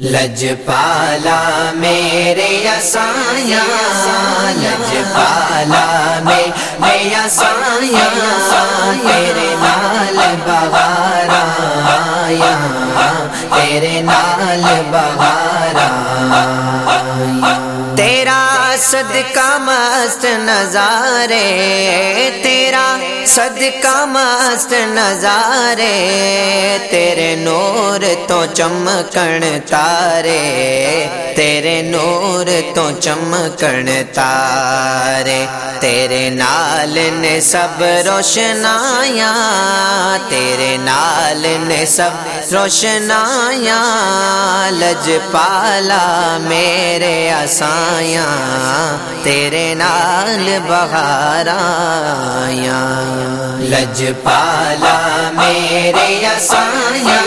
لج پالا میرے سایہ لج پالا میں سایہ تیرے نال بغارا تیرے نال بہارا صدقہ مست نظارے، تیرا صدقہ مست نظارے، تیرے نور تو چمکن تارے، تیرے نور تو چمکن تارے، تیرے نال نے سب روشنایا، تیرے نال نے سب روشنایا لج پالا میرے آسایا تیرے نال بہارا لج پالا میرے آسایا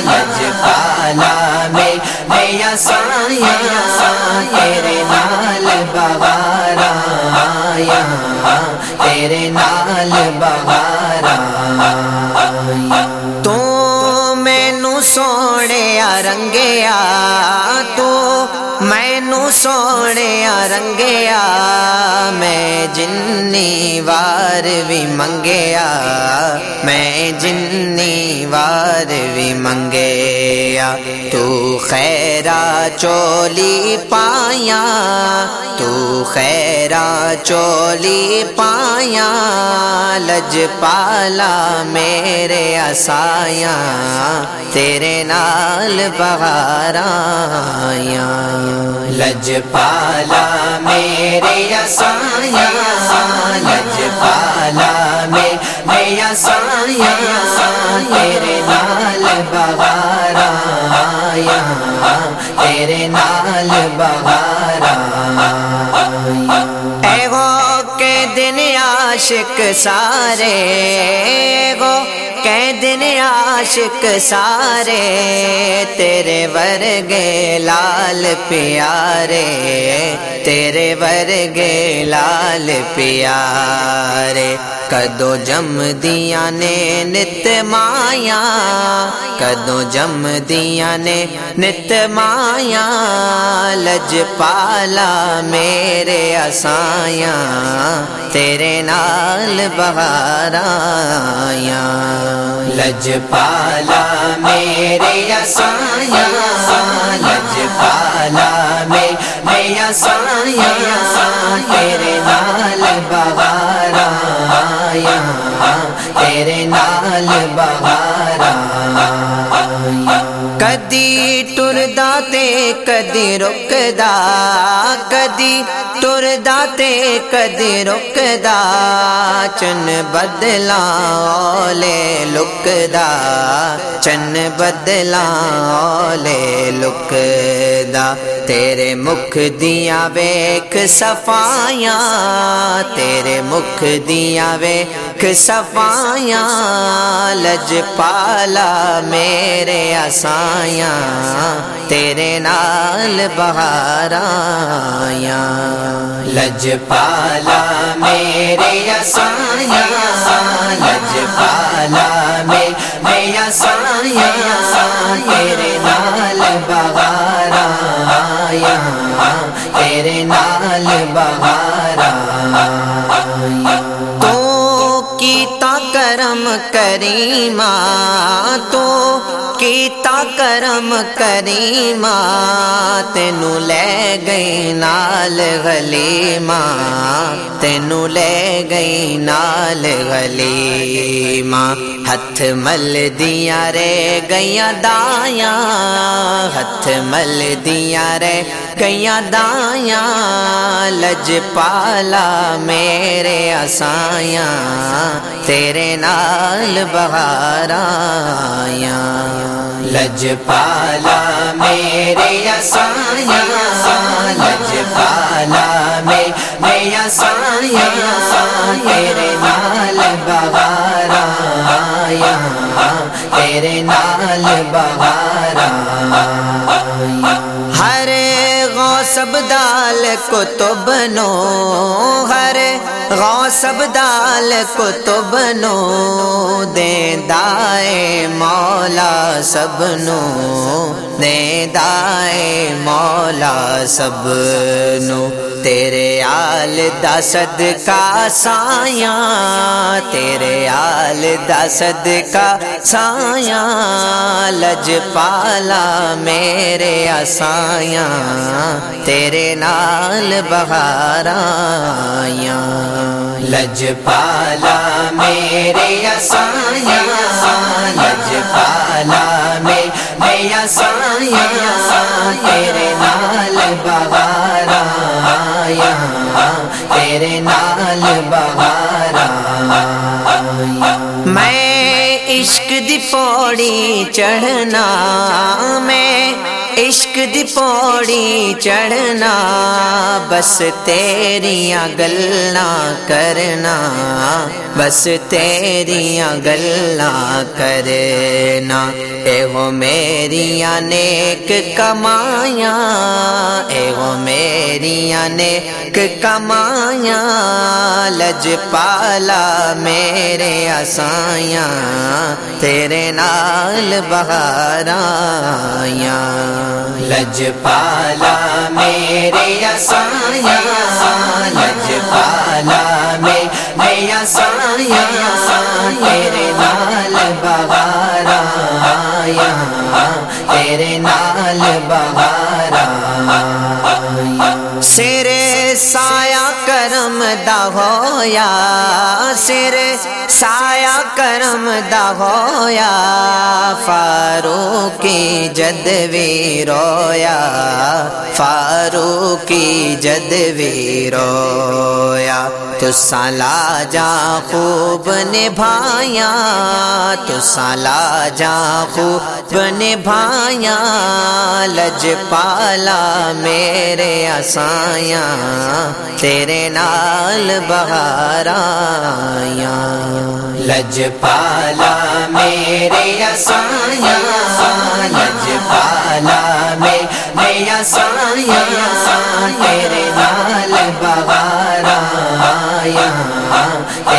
لج پالا میں سایا تیرے نال بہارا تیرے نال بہارا سونے رنگیا تو مینو سونے رنگیا میں جنی وار بھی منگیا میں جنی وار بھی منگے منگیا تو خیرا چولی پایا۔ تو خیرا چولی پایا۔ لج پالا میرے آسایا تیرے نال بہارا لج پالا میرے سایا لج پالا میں سایا تیرے نال بغارا تیرے نال بغارا اے گو کے دن عاشق سارے۔ گو کہ دن عاشق سارے۔ تیرے ورگے لال پیارے۔ تیرے ورگے لال پیارے۔ کدو جم دیا نے نت مایا کدو جم دیا نے نت مایا، لج پالا میرے آسایا تیرے نال بہارا لج پالا میرے آسایا لج پالا میں سایا تیرے نال بہارا تیرے نال بہارا کدی رکدا، کدی ٹردا تے کدی رکدا، چن بدلا لے لکدا، چن بدلا لے لکدا، تیرے مکھ دیا ویک صفایا تیرے مکھ دیا ویک صفایا لج پالا میرے آسایا تیرے نال بہارا لج پالا میرے آسایا لج پالا میں سایا تیرے نال بہارا تیرے نال بہارا کرم کریما تو کیتا کرم کریما تینو لے گئی نال غلیما تینو لے گئی نال غلیما ہتھ مل دیا رے گیا دایا ہتھ مل دیا رے گیا دایا لج پالا میرے آسایا تیرے نال بہارا لج پالا میرے آسایا لج پالا میں سایا تیرے نال بہارا تیرے نال بہارا ہر سب دال کتب نو ہر غوثب دال کتب نو دے دائے مولا سب نو، دے دائے مولا سب نو، تیرے آل دا صدقہ سایاں۔ تیرے آل دا صدقہ سایاں، لج پالا میرے آسایاں، تیرے نال بہاراں۔ لج پالا میرے آسایاں، لج پالا میرے آسایاں، تیرے نال بہاراں۔ تیرے نال بہارا عشق دی پوڑی چڑھنا میں عشق دی پوڑی چڑھنا، بس تیریاں گلنا کرنا، بس تیریاں گلنا کرنا۔ اے وہ میریاں نیک کمایاں اے وہ میریاں نیک کمایاں لج پالا میرے آسایاں تیرے نال بہاراں لج پالا میرے آسایاں لج پالا میرے آسایاں تیرے نال بہارا تیرے نال بہارا دا ہویا سر سایہ کرم دا ہویا فاروقی جدوی رویا فاروقی جدوی رویا۔ تو سالا جا خوب نبھایا، تو سالا جا خوب نبھایا، لج پالا میرے آسایاں، تیرے نال بہاراں لج پالا میرے آسایاں، لج پالا میرے آسایاں، تیرے نال بہاراں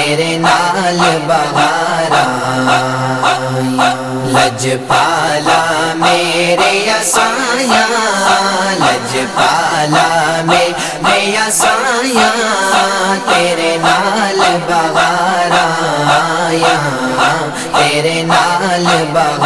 میرے نال بہارا، لج پالا میرے اسایا لج پالا میرے اسایا تیرے نال بہارا تیرے نال بہارا۔